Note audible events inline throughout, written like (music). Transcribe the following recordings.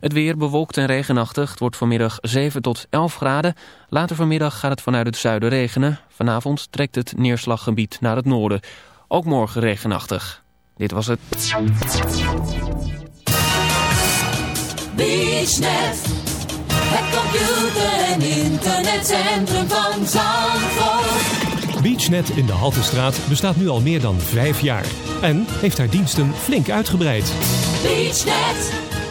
Het weer bewolkt en regenachtig. Het wordt vanmiddag 7 tot 11 graden. Later vanmiddag gaat het vanuit het zuiden regenen. Vanavond trekt het neerslaggebied naar het noorden. Ook morgen regenachtig. Dit was het. BeachNet, het computer- en internetcentrum van Zandvoort. BeachNet in de Haltestraat bestaat nu al meer dan vijf jaar. En heeft haar diensten flink uitgebreid. BeachNet,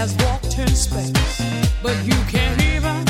Has walked in space, but you can't even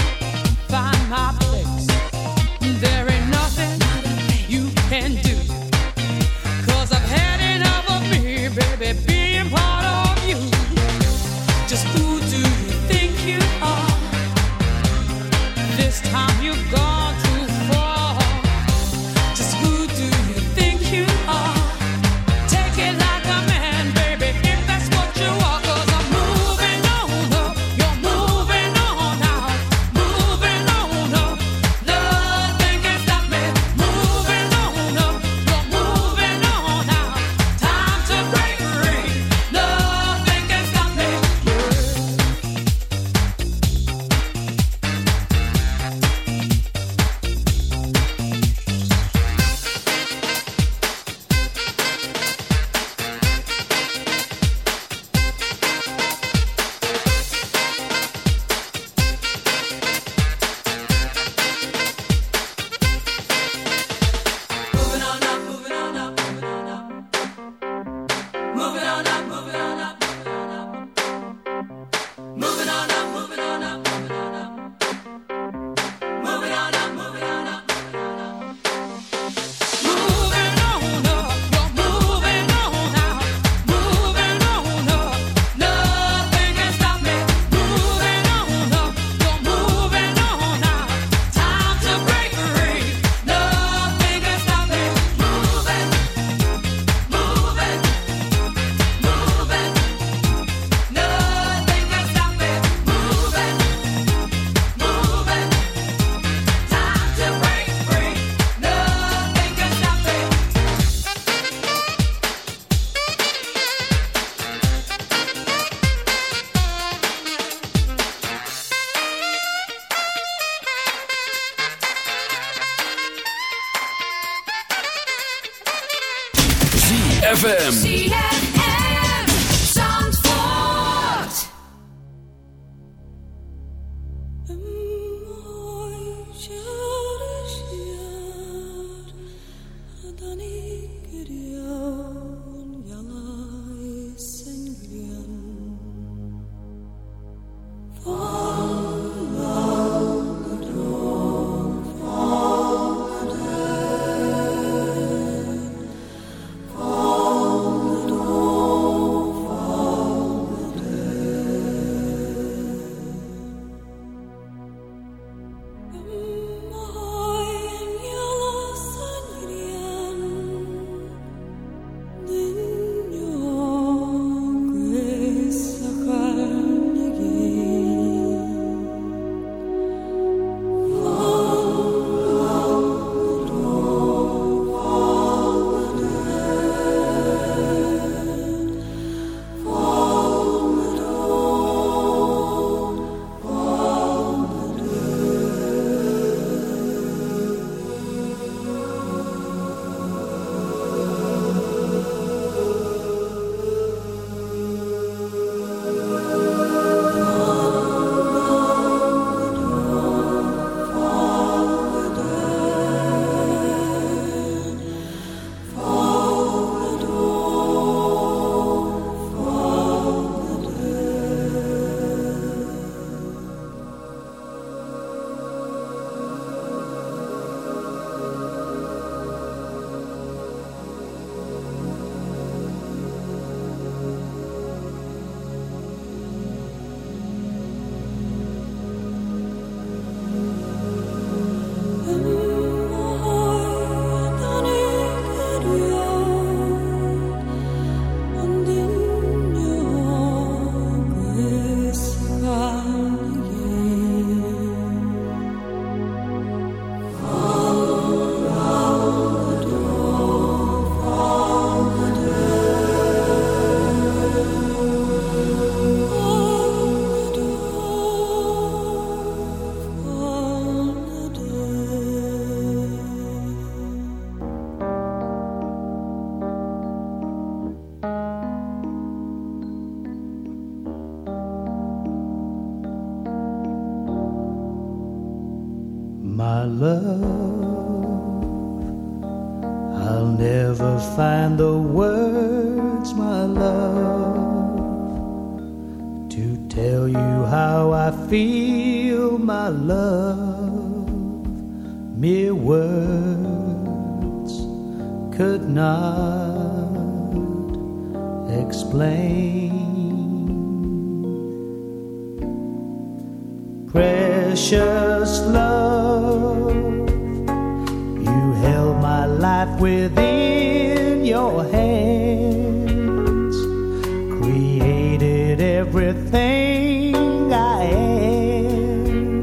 everything I am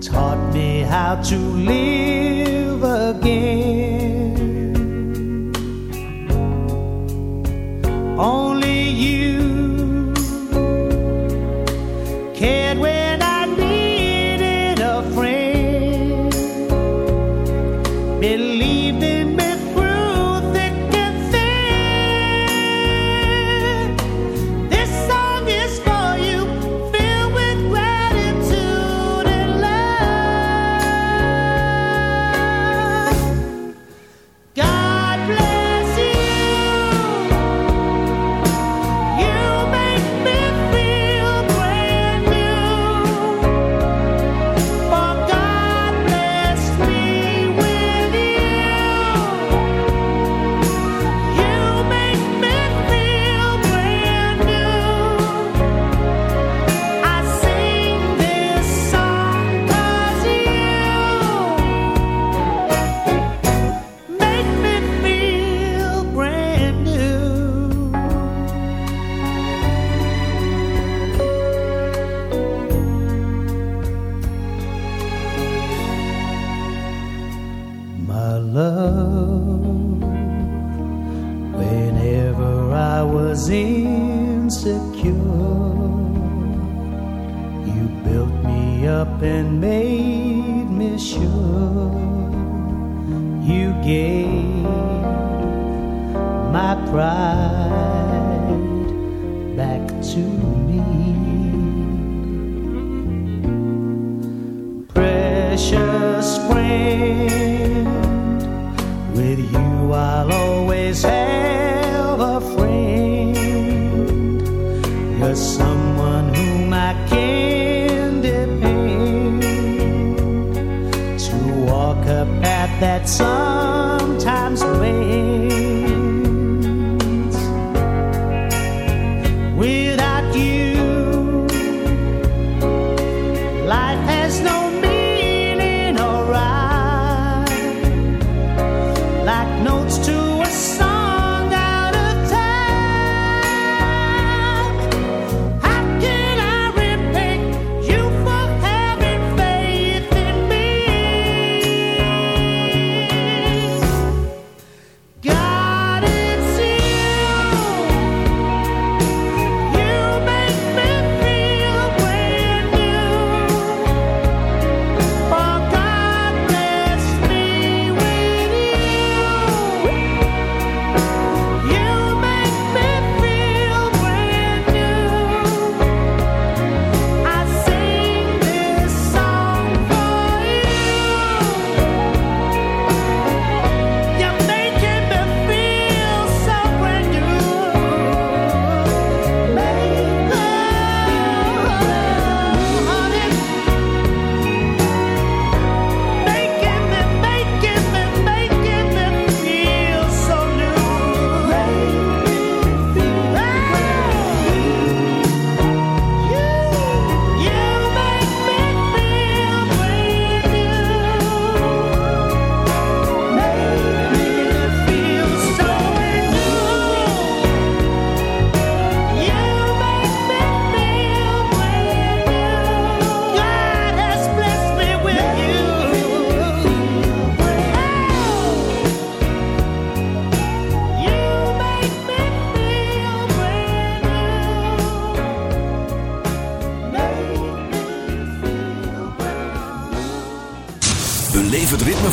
taught me how to live. With you I'll always have a friend. You're someone whom I can depend to walk a path that's.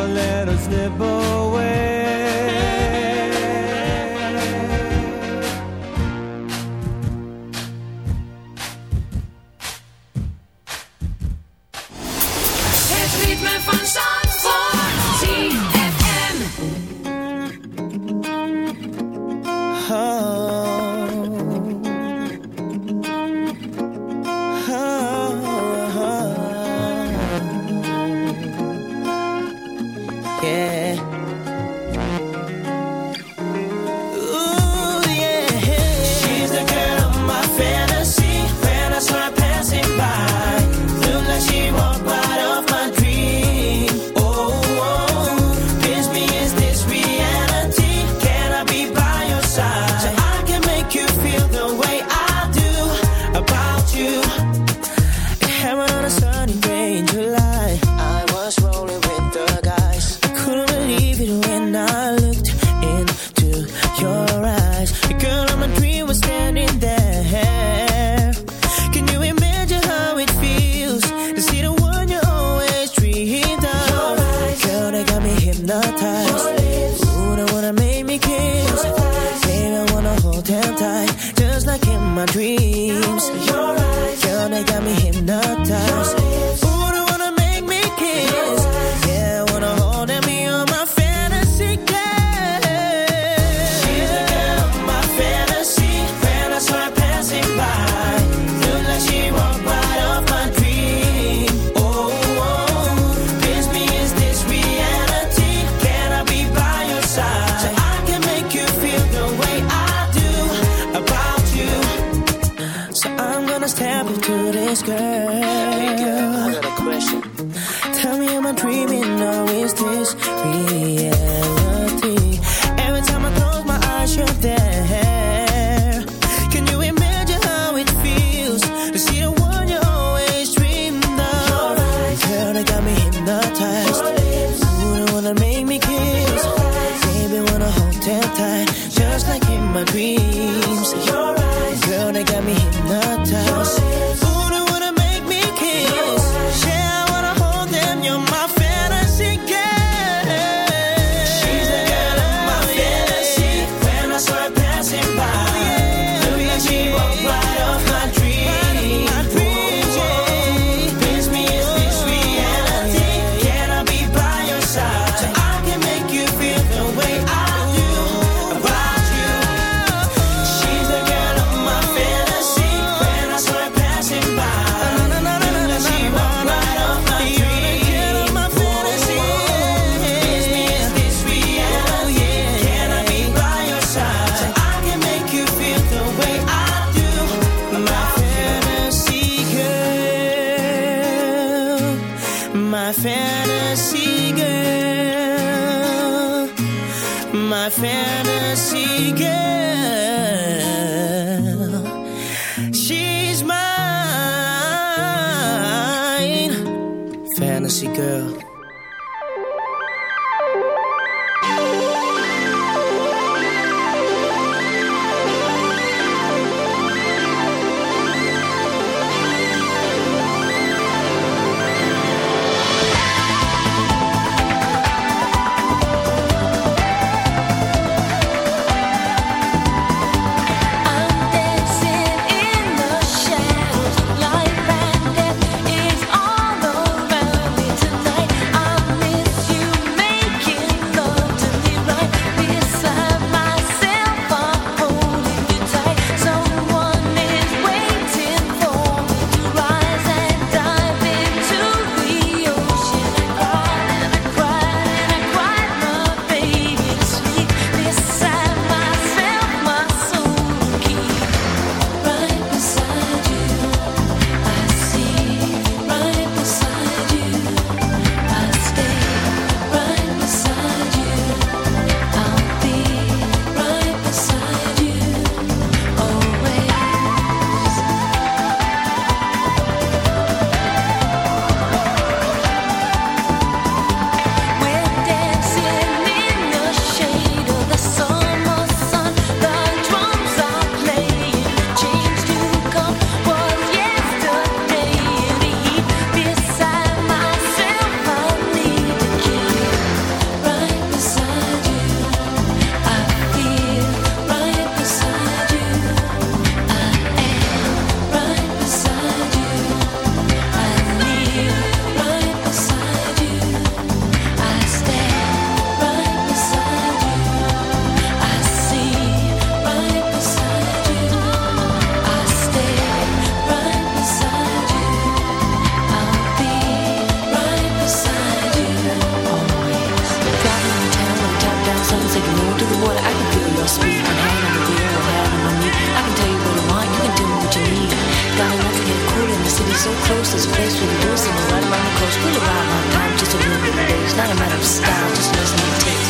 never let us live. this girl. Hey girl, I got a question. Tell me, am I dreaming or is this real? so close, this place we can do something right around the coast. We'll arrive on time, just a little bit of days. Not a matter of style, just listen to taste.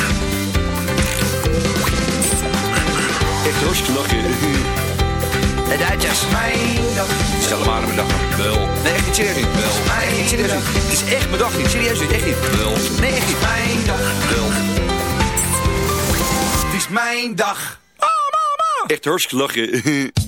Echt lachen. De Duitsers. Mijn dag. Stel hem aan mijn dag. Wel. Nee, echt niet serieus niet. Wel. Nee, niet serieus niet. Het is echt mijn dag niet. Serieus niet. Echt niet. Wel. Nee, echt niet. Mijn dag. Wel. Het is mijn dag. Echt hartstikke lachen. (laughs)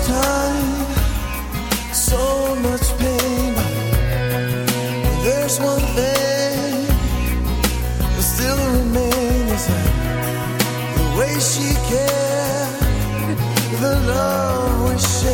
time, so much pain. There's one thing that still remains the way she cared, the love we shared.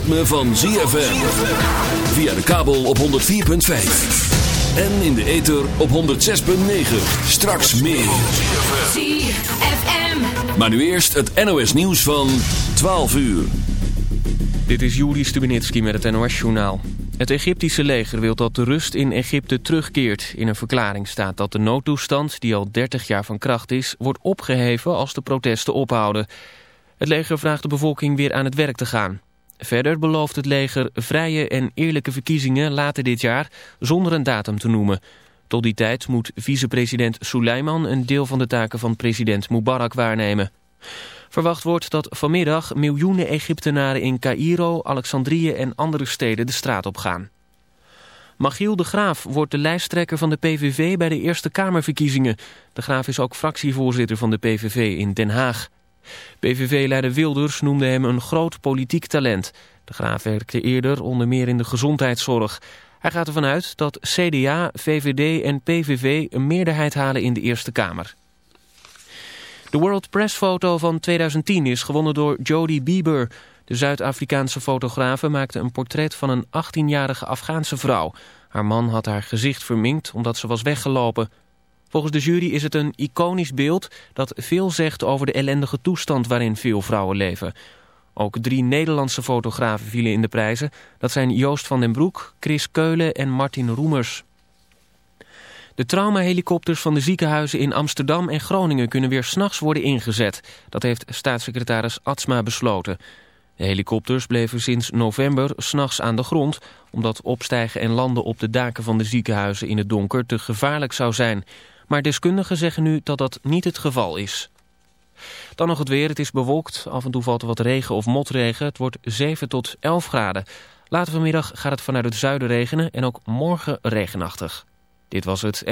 Ritme van ZFM. Via de kabel op 104.5. En in de ether op 106.9. Straks meer. ZFM. Maar nu eerst het NOS nieuws van 12 uur. Dit is Juri Stubenitski met het NOS-journaal. Het Egyptische leger wil dat de rust in Egypte terugkeert. In een verklaring staat dat de noodtoestand, die al 30 jaar van kracht is... wordt opgeheven als de protesten ophouden. Het leger vraagt de bevolking weer aan het werk te gaan. Verder belooft het leger vrije en eerlijke verkiezingen later dit jaar... zonder een datum te noemen. Tot die tijd moet vicepresident Suleiman een deel van de taken van president Mubarak waarnemen. Verwacht wordt dat vanmiddag miljoenen Egyptenaren in Cairo, Alexandrië en andere steden de straat op gaan. Magiel de Graaf wordt de lijsttrekker van de PVV bij de Eerste Kamerverkiezingen. De Graaf is ook fractievoorzitter van de PVV in Den Haag. PVV-leider Wilders noemde hem een groot politiek talent. De Graaf werkte eerder onder meer in de gezondheidszorg. Hij gaat ervan uit dat CDA, VVD en PVV een meerderheid halen in de Eerste Kamer. De World Press Foto van 2010 is gewonnen door Jodie Bieber. De Zuid-Afrikaanse fotografe maakte een portret van een 18-jarige Afghaanse vrouw. Haar man had haar gezicht verminkt omdat ze was weggelopen. Volgens de jury is het een iconisch beeld dat veel zegt over de ellendige toestand waarin veel vrouwen leven. Ook drie Nederlandse fotografen vielen in de prijzen. Dat zijn Joost van den Broek, Chris Keulen en Martin Roemers. De traumahelikopters van de ziekenhuizen in Amsterdam en Groningen kunnen weer s'nachts worden ingezet. Dat heeft staatssecretaris Atsma besloten. De helikopters bleven sinds november s'nachts aan de grond... omdat opstijgen en landen op de daken van de ziekenhuizen in het donker te gevaarlijk zou zijn. Maar deskundigen zeggen nu dat dat niet het geval is. Dan nog het weer. Het is bewolkt. Af en toe valt er wat regen of motregen. Het wordt 7 tot 11 graden. Later vanmiddag gaat het vanuit het zuiden regenen en ook morgen regenachtig. Dit was het.